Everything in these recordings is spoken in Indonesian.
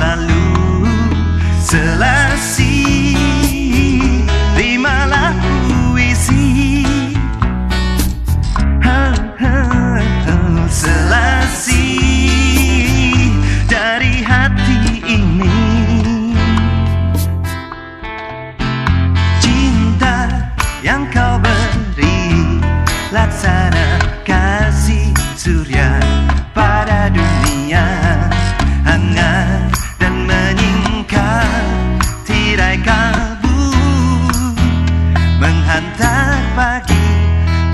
selalu selasi. Terimalah puisi. Isi, ha, Selasi dari hati ini. Cinta yang kau beri Laksana kasih surya.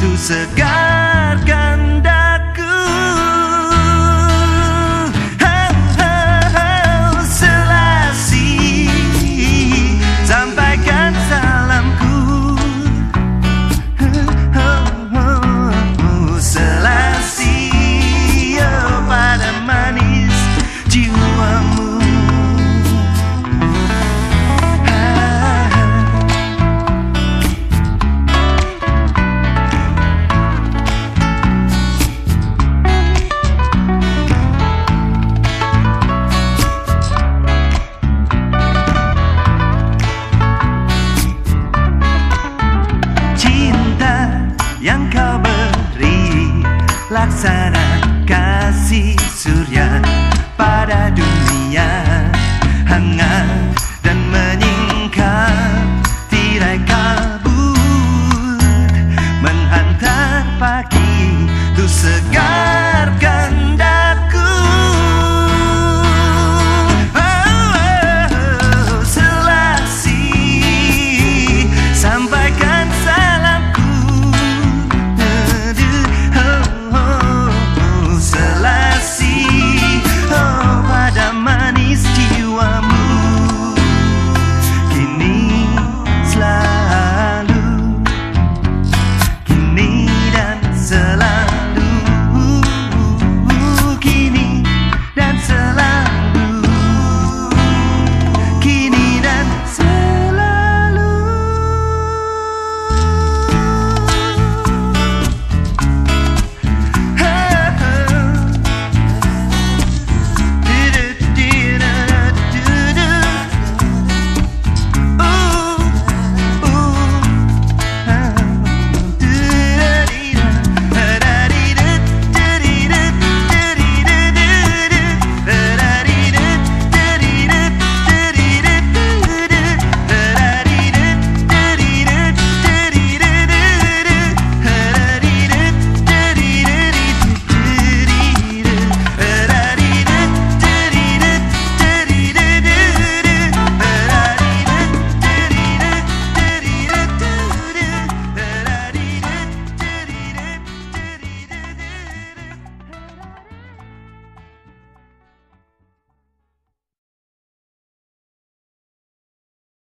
Tu segarkan daku Oh, oh, Selasi. Sampaikan salamku. Selasi. Pada manis jiwamu Cinta